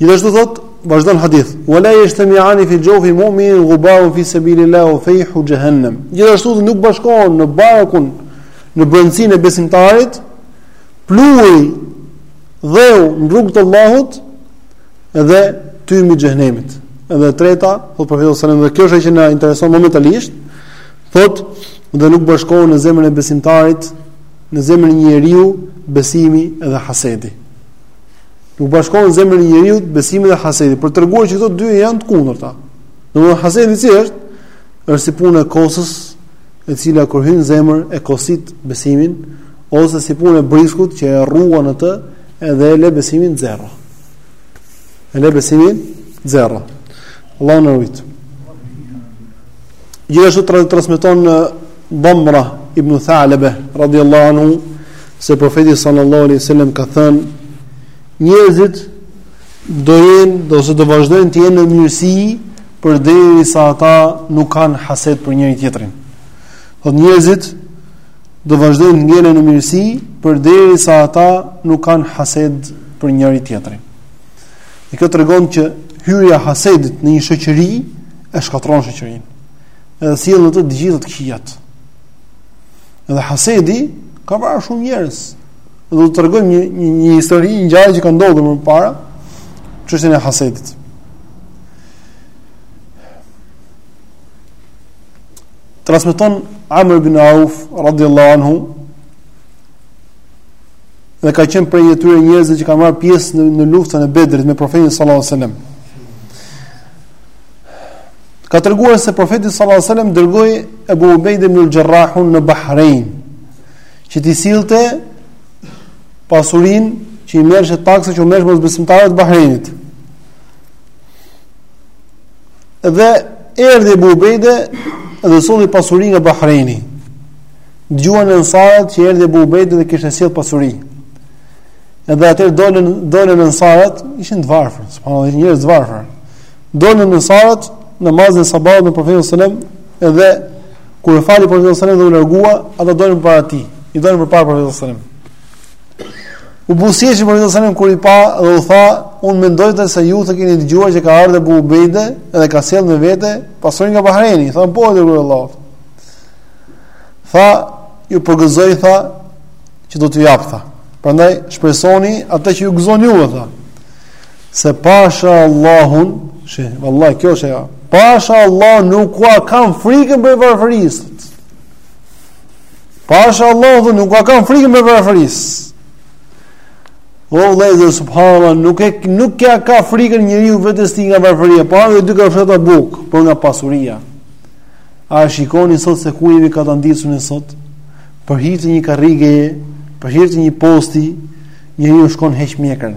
Gjithashtu thotë, vazhdon hadithi, "Wa la yajtami'ani fi jawfi mu'minin ghubarun fi sabilillah wa fayhu jahannam." Gjithashtu dhe nuk bashkohen në barkun në brendësinë e besimtarit, pluhuri dheu në rrugë të Allahut dhe tymi i xhehenemit. Edhe e treta, thotë profeti sallallahu alajhi wasallam, dhe kjo është ajo që na intereson momentalisht, thotë dhe nuk bashkohen në zemrën e besimtarit, në zemrën e njeriut besimi dhe hasedi. Nuk bashkohen në zemrën e njeriut besimi dhe hasedi, për të treguar që këto dy janë të kundërta. Domthonë hasedi si është? Është si puna e kosës, e cila kur hyn në zemër e kosit besimin, ose si puna e briskut që e rruan atë edhe e lë besimin zero. E lë besimin zero. Allahu na ruajt. Gjithashtu transmeton në Damra ibn Tha'labah radhiyallahu anhu se profeti sallallahu alaihi wasallam ka thënë njerëzit do jenë ose do vazhdojnë të jenë në mirësi përderisa ata nuk kanë hased për njëri-tjetrin. Po njerëzit do vazhdojnë të ngelen në mirësi përderisa ata nuk kanë hased për njëri-tjetrin. Dhe kjo tregon që hyrja e hasedit në një shoqëri e shkatërron shoqërinë. Edhe sjell ato të gjitha të këqijat. Edhe hasedi ka vrarë shumë njerëz. Do të tregojmë një një, një histori, një gjë që ka ndodhur më parë, çështjen e hasedit. Transmeton Amr ibn Auf radhiyallahu anhu dhe ka qenë prej atyre njerëzve që kanë marrë pjesë në, në luftën e Bedrit me profetin sallallahu alajhi wasallam. ka treguar se profeti sallallahu alajhi wasallam dërgoi Abu Ubayd ibn al-Jarrah në Bahrein që t'i sillte pasurinë që i merrte, taksën që u merr mosbesimtarëve të Bahreinit. Dhe erdhi Abu Ubayd dhe solli pasurinë nga Bahreini. Dëgjuan ansarët që erdhi Abu Ubayd dhe kishte sjellë pasuri. Edhe ata dolën dolën ansarët, ishin të varfër, subhanallah njerëz të varfër. Dolën ensarët në namazin e sabahut me profetin sallallahu alajhi wasallam dhe kur e fali profeti sallallahu alajhi wasallam dhe u largua, ata dolën para tij. I dolën përpara profetit sallallahu alajhi wasallam. U buzëqeshi profeti sallallahu alajhi wasallam kur i pa dhe u tha, unë mendoj tha se ju keni dëgjuar që ka ardhur Abu Ubejde dhe ka sjellë me vete pasuri nga Bahreni, thanë po o i dërguar i Allahut. Tha, ju përgëzoj tha që do t'ju jap tha. Prandaj shpresoni atë që ju gëzon ju tha. Se pasha Allahun, shih, vallahi, kjo është ajo. Pasha Allah nuk ua kam frikën për varfërisë. Pasha Allahun tha nuk ua kam frikën prej varfërisë. O vëllezër subhanallahu nuk e nuk ia ka frikën njeriu vetes tij nga varfëria, po ha dy kafshata bukë, por nga pasuria. A e shikoni sot se ku jemi katandisur ne sot? Për hir të një karrige, për hir të një posti, njeriu shkon heq mjekrën.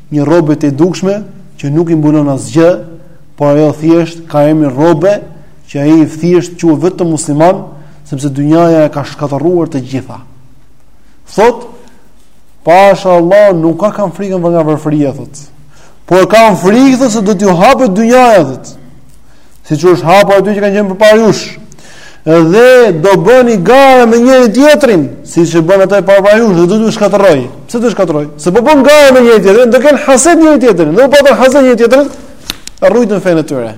Një rrobe të dukshme që nuk i mbulon asgjë, por ajo thjesht ka emrin rrobe që ai thjesht quhet vetëm musliman, sepse dynjaja e ka shkatërruar të gjitha. Thot, pasha Allah nuk ka kam frikën nga varfëria, thot. Por kam frikë thot, se do t'ju hapet dynjaja, thot. siç është hapur atyre që kanë qenë përpara jush, dhe do bëni gara me njëri tjetrin, siç bënë ata përpara jush, dhe do t'ju shkatërrojë. Pse do shkatërrojë? Se po bënë gara me njëri tjetrin, do kenë hased njëri tjetrin, dhe po patën hased njëri tjetrin, e rruajtën fenë e tyre.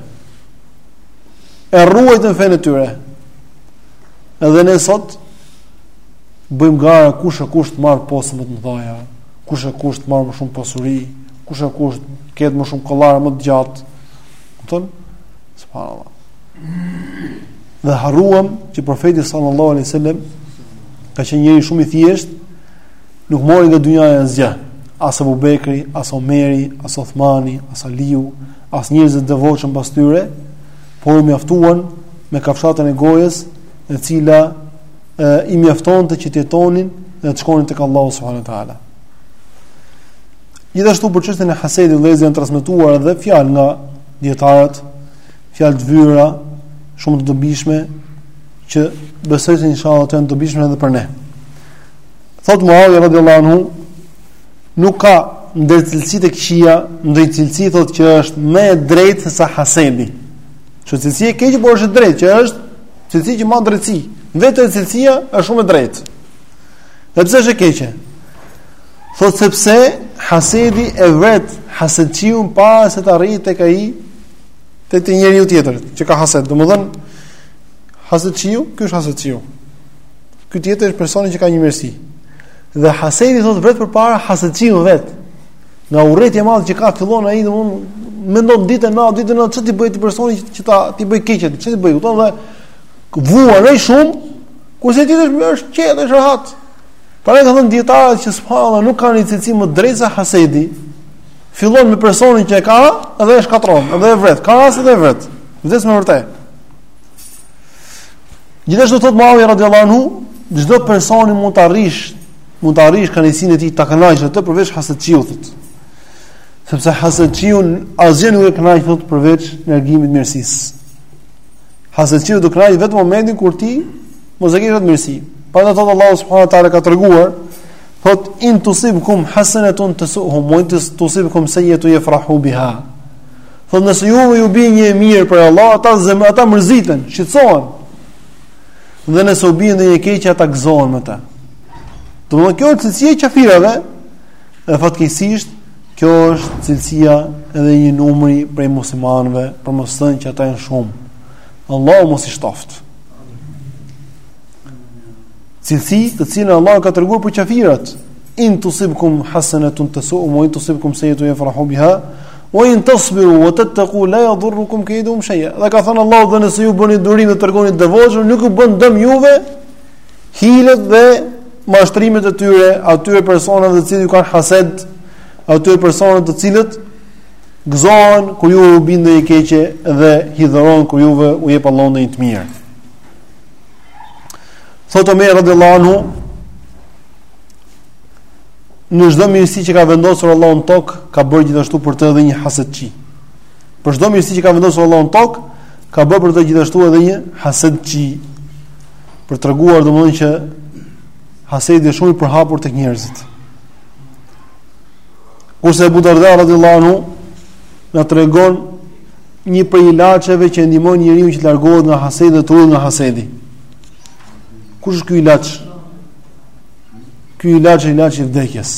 E rruajtën fenë e tyre. Edhe ne sot, bëjmë gara kush e kush të marrë poste më të mdhaja, kush e kush të marrë më shumë pasuri, kush e kush të ketë më shumë kollare më të gjatë, Kupton? Subhanallahu. Dhe harruam që profeti sallallahu alaihi wasallam ka qenë njeri shumë i thjesht, nuk mori nga dynjaja asgjë. As Abu Bekri, as Omeri, as Othmani, as Aliu, as njerëzit e devotshëm pas tyre, por u mjaftuan me kafshatën e gojës, e cila i mjaftonte që të jetonin dhe të shkonin tek Allahu subhanahu wa taala. Gjithashtu për çështjen e hasedit vëllezër janë transmetuar edhe fjalë nga dijetarët, fjalë të vyera, shumë të dobishme që besoj se inshallah të jenë të dobishme edhe për ne. Thot Muawiya radhiyallahu anhu, nuk ka ndër cilësitë e këqija, ndonjë cilësi thotë që është më e drejtë se sa hasedi. Që cilësi e keqe por është e drejtë, që është cilësi që mban drejtësi. Vetë cilësia është shumë e drejtë. Dhe pse është e keqe? Thot sepse hasedi e vret hasedçiun para se të arrijë tek ai te te njeriu tjetër që ka hased. Domthon hasedçiu, ky është hasedçiu. Ky tjetër është personi që ka një mirësi. Dhe hasedi thot vret përpara hasedçiun vet. Nga urrejtja e madhe që ka fillon ai domthon mendon ditën e natë, ditën e natë ç't'i bëj këtij personi që ta t'i bëj keq atë, ç't'i bëj, kupton dhe vuan ai shumë Kurse tjetri është i qetë, është rahat. Pra kanë thënë dijetarët që subhanallahu nuk ka një cilësi më të drejtë se hasedi. Fillon me personin që e ka dhe e shkatërron, dhe e vret. Ka raste dhe e vret. Vdes me vërtet. Gjithashtu thot Muawi radhiyallahu anhu, çdo personi mund t'ia arrish, mund të arrish kënaqësinë e tij ta kënaqësh atë përveç hasedçiut. Sepse hasedçiu asgjë nuk e kënaq thot përveç largimit të mirësisë. Hasedçiu do kënaqet vetëm momentin kur ti mos e kesh atë mirësi. Prandaj thot Allahu subhanahu wa taala ka treguar thot in tusibkum hasanatun tasuhum wa in tusibkum sayyatu yafrahu biha. Thot nëse ju ju bie një e mirë për Allah, ata zem, ata mërziten, shqetësohen. Dhe nëse u bie ndonjë e keqe, ata gëzohen me të. Do të thotë kjo është cilësi e kafirave, e fatkeqësisht Kjo është cilësia e një numri prej muslimanëve, për mos thënë që ata janë shumë. Allahu mos i shtoft. Cilësi të cilën Allahu ka treguar për kafirat, in tusibkum hasanatun tasu'hum wa in tusibkum sayyi'atun yafrahu biha wa in tasbiru wa tattaqu la yadhurrukum kayduhum shay'a. Dhe ka thënë Allahu dhe nëse ju bëni durim dhe tregoni devotshmëri, nuk ju bëjnë dëm juve, Hilet dhe mashtrimet e tyre, atyre personave të cilët ju kanë hased, atyre personave të cilët gëzohen kur ju u bie ndonjë e keqe dhe hidhërohen kur juve u jep Allahu ndonjë të mirë. Thotë Omer radhiyallahu anhu Në çdo mirësi që ka vendosur Allahu në tokë, ka bërë gjithashtu për të edhe një hasedçi. Për çdo mirësi që ka vendosur Allahu në tokë, ka bërë për të gjithashtu edhe një hasedçi. për të treguar domethënë që hasedi është shumë i përhapur tek njerëzit. Kurse Abu Darda radhiyallahu anhu na tregon një prej ilaçeve që e ndihmon njeriun që të largohet nga hasedi dhe të ulë nga hasedi. Kush është ky ilaç? Ky ilaç është ilaçi i vdekjes.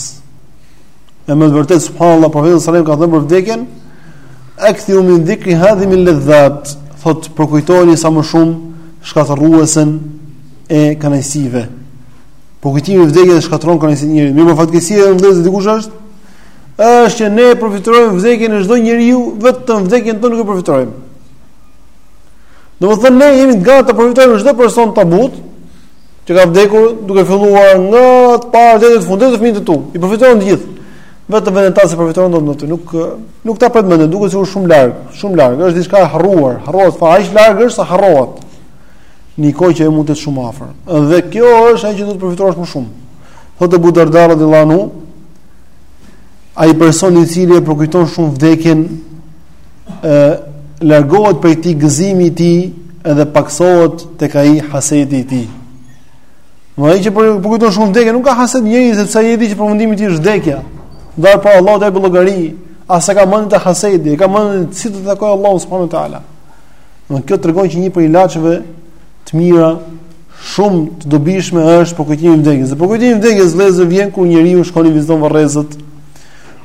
E me të vërtetë subhanallahu profeti sallallahu alajhi wasallam ka thënë për vdekjen, "Akthiru min dhikri hadhimi ladhat." Thot përkujtojeni sa më shumë shkatërruesen e kënaqësive. Përkujtimi i vdekjes ia shkatërron kënaqësitë njeriut. Mirëpo fatkeqësia vëllezër e dini kush është, është që ne përfytyrojmë vdekjen e çdo njeriu, vetëm vdekjen tonë nuk e përfytyrojmë. Domethënë ne jemi të gatshëm ta përfytyrojmë çdo person në tabut, që ka vdekur duke filluar nga të parët deri te të fundit dhe fëmijët e tu. I përfytyron të gjithë. Vetëm veten tënde s'e përfytyron dot dot, nuk nuk ta pret mendja, duket sikur shumë larg, shumë larg, është diçka e harruar, harrohet fare, aq larg është sa harrohet. Në kohë që ajo mund të jetë shumë afër. Dhe kjo është ajo që do të përfytyrosh më shumë. Thotë Abu Darda radhiyallahu anhu, ai person i cili e përkujton shumë vdekjen ë largohet prej tij gëzimi i tij edhe paksohet tek ai hasedi i tij. Ai që e përkujton shumë vdekjen, nuk ka hased njeri sepse ai e di që përfundimi i tij është vdekja. Dhe para Allahut të bëjë llogari, ai s'e ka mendjen te hasedi, e ka mendjen si të takojë Allahu subhanahu wa taala. Dhe kjo tregon që një prej ilaçeve të mira shumë të dobishme është përkujtimi i vdekjes. Dhe përkujtimi i vdekjes vëllezër vjen kur njeriu shkon i viziton varrezat,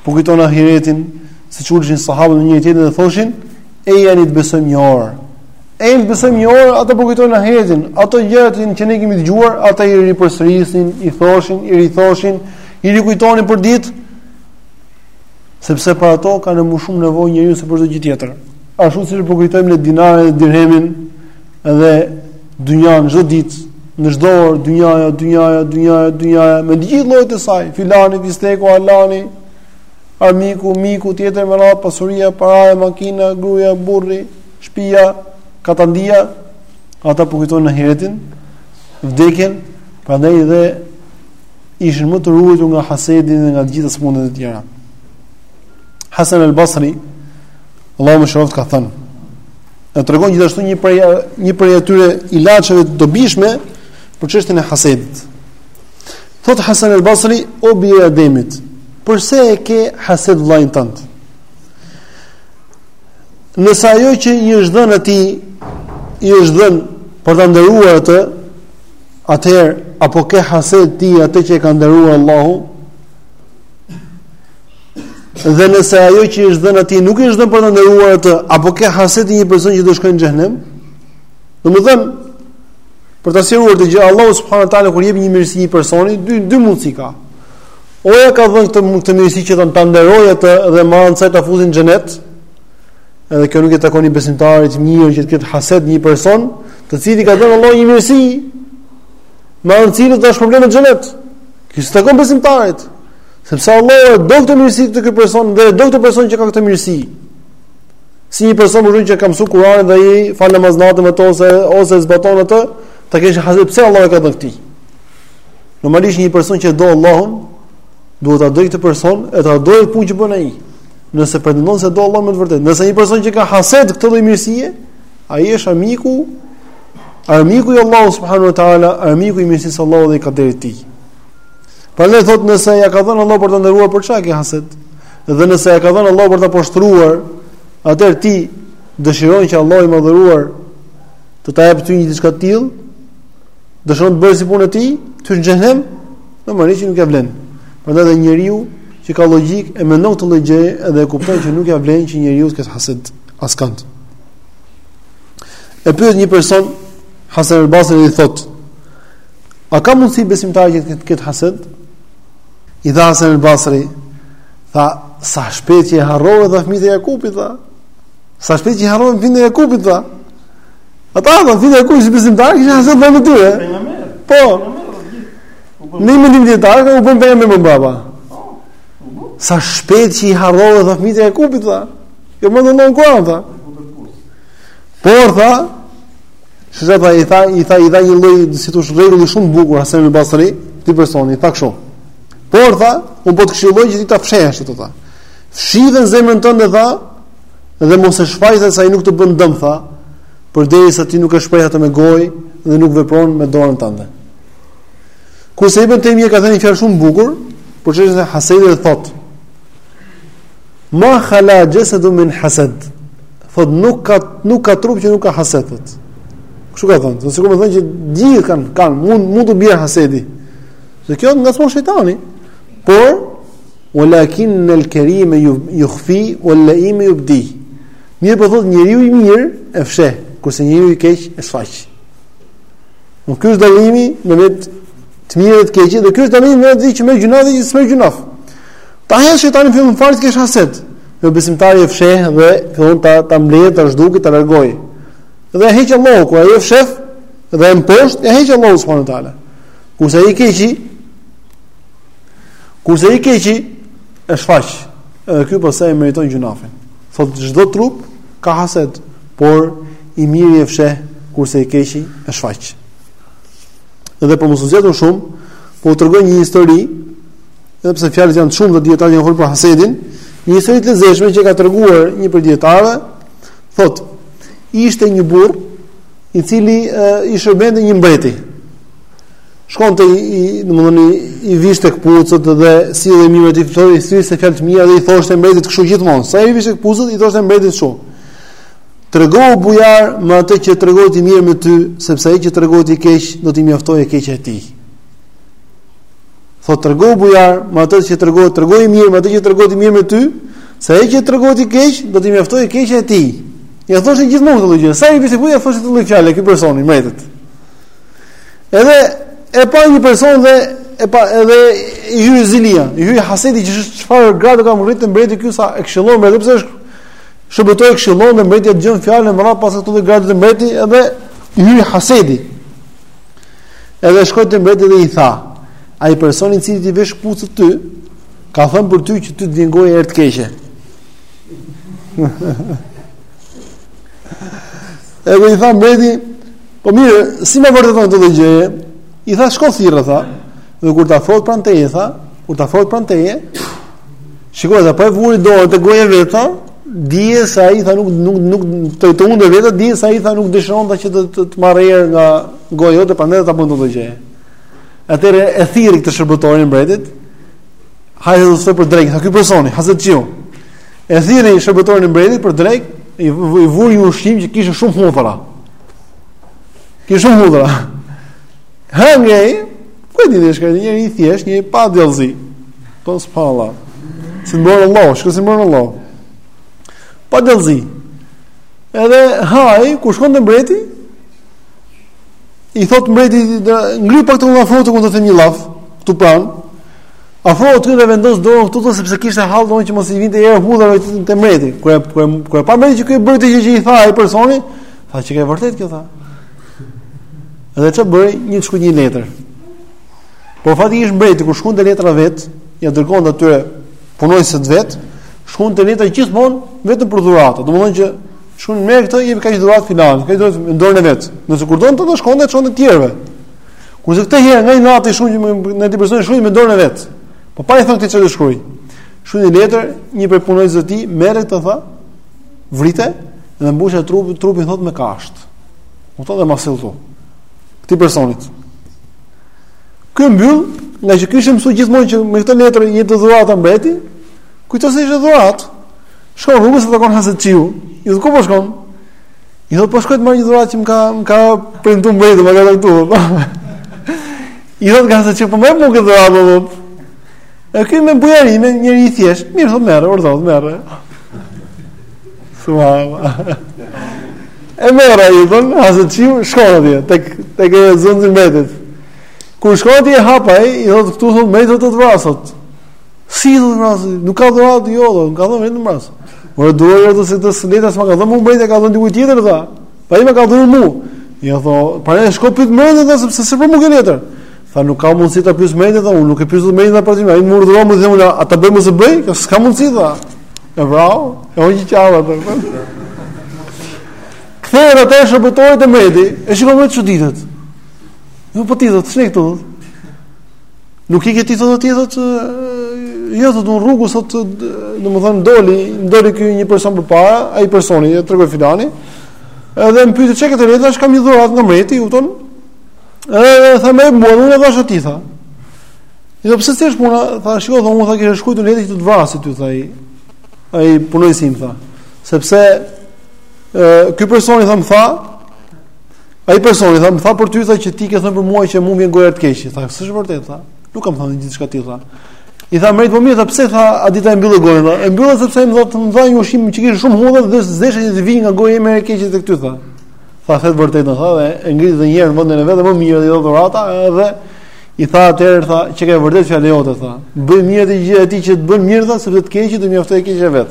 përkujton ahiretin, siç uleshin sahabët me njëri-tjetrin dhe thoshin, "Ejani të besojmë një orë." E jani të besojmë një orë, ata përkujtonin ahiretin, ato gjërat që ne kemi dëgjuar, ata i ripërsërisnin, i thoshin, i rithoshin, i rikujtonin për ditë, sepse për ato ka më shumë nevojë njeriu se për çdo gjë tjetër. Ashtu siç përkujtojmë ne dinarin dhe dirhemin dhe dynjan çdo ditë, në çdo orë dynjaja, dynjaja, dynjaja, dynjaja me të gjithë llojet e saj, filani, fisteku, alani, armiku, miku, tjetër me radhë, pasuria, paraja, makina, gruaja, burri, Shpija, katandia, ata përkujtonin ahiretin, vdekjen, prandaj dhe ishin më të ruajtur nga hasedi dhe nga gjitha sëmundjet e tjera. Hasan el Basri, Allahu e mëshiroftë ka thënë, e tregon gjithashtu një prej, një prej atyre ilaçeve të dobishme për çështjen e hasedit. Thotë Hasan el Basri, o bir i Ademit, përse e ke haset vllain tëndë? nëse ajo që i është dhënë atij i është dhënë për ta nderuar atë, atëherë a po e ke haset ti atë që e ka nderuar Allahu? Dhe nëse ajo që i është dhënë atij nuk i është dhënë për ta nderuar atë, a po e ke haset një person që do shkojë në xhehenem? Domethënë, për ta sqaruar këtë gjë, Allahu subhanahu wa taala kur jep një mirësi një personi, dy dy mundësi ka. O ja ka dhënë këtë këtë mirësi që ta nderojë atë dhe me anë të saj ta fusi në xhenet. Edhe kjo nuk i takon një besimtari të mirë që të ketë haset një person, të cilit i ka dhënë Allahu një mirësi, me anë të cilës do ta shpërblejë me xhenet. Kjo s'i takon besimtarit, sepse Allahu do këtë mirësi te ky person dhe do këtë person që ka këtë mirësi. Si një person që ka mësuar Kur'anin edhe fal namaz natën me të ose ose zbaton atë, ta kesh haset pse Allahu ia ka dhënë këtij. Normalisht një person që e do Allahun, duhet ta dojë këtë person e ta dojë punën që bën ai. Nëse pretendon se do Allahun me të vërtetë, nëse një person e ka haset këtë lloj mirësie, ai është armiku, armiku i Allahut subhanehu teala, armiku i mirësisë së Allahut dhe i kaderit të tij. Prandaj thotë nëse ja ka dhënë Allahu për ta nderuar përse e ke haset, dhe nëse ja ka dhënë Allahu për ta poshtruar, atëherë ti dëshiron që Allahu i madhëruar të ta jap ty një diçka të tillë, dëshiron të bëhesh si puna e tij, të hysh në xhehenem, domethënë që nuk ia vlen. Prandaj dhe njeriu që ka logjikë e mendon këtë lloj gjëje dhe e kupton që nuk ia vlen që njeriu të ketë hased askënd. E pyet një person Hasan al-Basrin i thot: A ka mundësi besimtari që të ketë hased? I tha Hasan al-Basri, tha, sa shpejt që i harrove tha fëmijët e Jakubit tha. Sa shpejt që i harrove fëmijët e Jakubit tha. Ata do të thonë kush është besimtar, kishin hased vëllanë e tyre. Po. Në një mendim dijetarësh, u bënë pejgamberë mbrapa. Sa shpejt që i harrove tha fëmijët e Jakupit tha. Jo më ndonjë kuan tha. Por tha, se sa tha i tha i tha i dha një lloj si thosh rregulli shumë bukur Hasan el Basri, këtij personi, tha kështu. Por tha, un po të këshilloj që ti ta fshehësh ato tha. Fshihe në zemrën tënde tha, dhe mos e shfaq se ai nuk të bën dëm tha, përderisa ti nuk e shpreh atë me gojë dhe nuk vepron me dorën tënde. Kurse Ibn Tejmije ka thënë një fjalë shumë bukur, për çështjen e hasedit dhe thot: Ma khala jasadun min hasad. Thot nuk ka nuk ka trup që nuk ka hased. Kështu ka thënë, domethënë që gjithë kanë kanë mund mund t'i bjerë hasedi. Dhe kjo nga thon shejtani. Por Ue lakinnel kerime ju, jukhfi, uel leime jubdi. Mirëpo thotë njeriu i mirë e fsheh, kurse njeriu i keq e shfaq. Nuk ky është dallimi ndërmjet të mirit dhe të keqit, dhe ky është dallimi ndërmjet që merr gjunah dhe që s'merr gjunah. Ta hedh shejtani fillon fare të kesh haset. Mirëpo besimtari e fsheh dhe fillon ta ta mbledh, ta zhdukë, ta largojë. Dhe e heq Allahu kur ai e fsheh dhe e mposht, e heq Allahu subhanehu ue teala. Kurse i keqi Kurse i keqi e shfaq, edhe ky pastaj e meriton gjunafin. Thot çdo trup ka haset, por i miri e fsheh, kurse i keqi e shfaq. Edhe për mos u zgjatur shumë, po u tregoj një histori, edhe pse fjalët janë shumë të dijetarëve për hasedin, një histori të lezetshme që ka treguar një prej dijetarëve, thot ishte një burr i cili i shërbente një mbreti. shkonte i, domethënë, i vishte këpucët dhe sillej mirë me të, i thoshte fjalë të mira dhe i thoshte mbretit kështu gjithmonë. Sa i vishte këpucët, i thoshte mbretit shumë. Tregohu bujar me atë që tregohet i mirë me ty, sepse ai që tregohet i keq, do t'i mjaftojë e keqja e tij. Thotë tregohu bujar me atë që tregohet, tregohu i mirë me atë që tregohet i mirë me ty, se ai që tregohet i keq, do t'i mjaftojë e keqja e tij. Ia thoshte gjithmonë këtë gjë, sa i vishte këpucët, ia thoshte këtë gjë, ky personi, mbretit. Edhe e pa një person dhe e pa edhe i hyri zilia, i hyri hasedi që çfarë gradë ka mbrritë te mbreti ky sa e këshillon mbretin pse është shërbëtor e këshillon dhe mbreti e dëgjon fjalën e mërat pas këtë gradë te mbreti edhe i hyri hasedi. Edhe shkoi te mbreti dhe i tha, ai personi i cili t'i vesh këpucët ty, ka thënë për ty që ty të vjen goja erë të keqe. Edhe i tha mbreti, Po mirë, si ma vërteton këtë lloj gjëje? I tha shko thirre tha, dhe kur të afrohet pranë teje tha, kur të afrohet pranë teje, shikoje tha, po e vuri dorën te goja e vet tha, dije se ai tha nuk nuk nuk të të hundë vetë, dije se ai tha nuk dëshiron tha që të të, të marrë erë nga goja jote, prandaj ta bën këtë gjë. Atëherë e thirri këtë shërbëtorin e mbretit. Hajde ti sot për drekë, tha ky personi, hasetçiu. E thirri shërbëtorin e mbretit për drekë, i, i vuri një ushqim që kishte shumë hudhra. Kishte shumë hudhra. Hëngri, ku e di i shkreti, njeri i thjeshtë, njeri pa djallëzi. Subhanallah. Si e mbron Allahu, shiko si e mbron Allahu. Pa djallëzi. Edhe ai, kur shkon te mbreti, i thotë mbreti, ngrihu pak, afrohu të të them një llaf, këtu pranë, Afrohet aty dhe vendos dorën këtu thotë sepse kishte hall domethënë që mos i vinte era e hudhrave te mbreti. Kur e kur e kur e pa mbreti që ky bëri këtë gjë që i tha ai personi, tha qenka e vërtetë kjo tha. Dhe çfarë bëri? I shkruan një letër. Por fati ish mbreti kur shkruante letra vetë, ia dërgonte atyre punonjësve të vet, shkruante letra gjithmonë vetëm për dhurata. Domethënë që shko merre këtë jepi kaq dhuratë filanit, kaq dhuratë me dorën e vet. Nëse kur donte të ndëshkonte çonte të tjerët. Kurse këtë herë nga inati shumë që më në ti personin shkruajti me dorën e vet. Po pa i thënë këtij çfarë shkruajti. Shkruan një letër, një prej punonjësve të tij, merre këtë tha, vrite dhe mbushe trupin, trupin thotë me kashtë. I thotë dhe ma sill këtu. Këtij personit. Ky mbyll, ngaqë ishin mësuar gjithmonë që me këtë letër jepte dhurata mbreti, kujtoi se ishte dhuratë. Shkon rrugës e takon hasetçiu. I thotë ku po shkon? I thotë po shkoj të marr një dhuratë që më ka më ka premtu mbreti më ka caktu. I thotë të ka se që po ma jep mua këtë dhuratë thotë. E ky me bujari njeri i thjeshtë, mirë thotë merre, urdhëro thotë merre. Suha. E merr ai thotë, hasetçiu shkon atje tek tek e zonë mbretit. Kur shkon atje e hap ai, i thotë këtu thotë më do të të vras sot. Si do të më vrasësh ti? Nuk ka dhuratë jo, thotë, ka dhënë vetëm vrasje. Por duro i thotë se këtë letër s'ma ka dhënë mua mbreti, ia ka dhënë dikujt tjetër tha. Po ai ma ka dhënë mua. I tha, para e shko pyete mbretin tha sepse s'është për mua kjo letër. Tha nuk ka mundësi ta pyes mbretin tha, unë nuk e pyes mbretin për ty, ai më urdhëron me i thënë a ta bëj mos e bëj, kjo s'ka mundësi tha. E vrau, e hoqi qafe atë. Kthehet ai shërbëtori te mbreti, e shikon mbreti çuditet. Nuk po ti do të ishe këtu. Nuk ike ti thotë atje thotë jo thotë unë rrugës thotë domethënë doli, doli ky një person përpara, ai personi e tregoi filani. Edhe më pyeti ç'ke këtë letër, i thashë kam një dhuratë nga mbreti, i thotë. Edhe tha ma jep mua, unë ia dhashë atij tha. I thotë pse si është puna, tha shiko tha unë tha kisha shkruar në letër që të të vriste ty tha ai. Ai punonjësi im tha. Sepse ë ky personi tha më tha, Ai personi tha, më tha për ty tha që ti ke thënë për mua që mua më vjen goja erë të keqe. Tha, s'është e vërtetë tha. Nuk kam thënë diçka të tillë tha. I tha, "Mbreti po mirë, tha, pse tha, atë ditë e mbylle gojën?" E mbylla sepse më thotë, "Më dha një ushqim që kishte shumë hudhë dhe s'desha që të vijë nga goja ime erë e keqe te ti tha." Tha, "The të vërtetën tha, dhe e ngriti edhe një herë në vendin e vet dhe më mirë i dha dhurata edhe i tha atëherë tha, "Qenka e vërtetë fjala jote tha. Bëj mirë ti atij që të bën mirë tha, sepse të keqit do i mjaftojë e keqja e vet."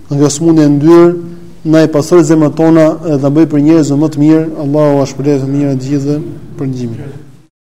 Nga sëmundja e ndyrë na i pastroj zemrat tona dhe na bëj prej njerëzve më të mirë, Allahu ju shpërbleftë me të mira të gjithëve për dëgjimin.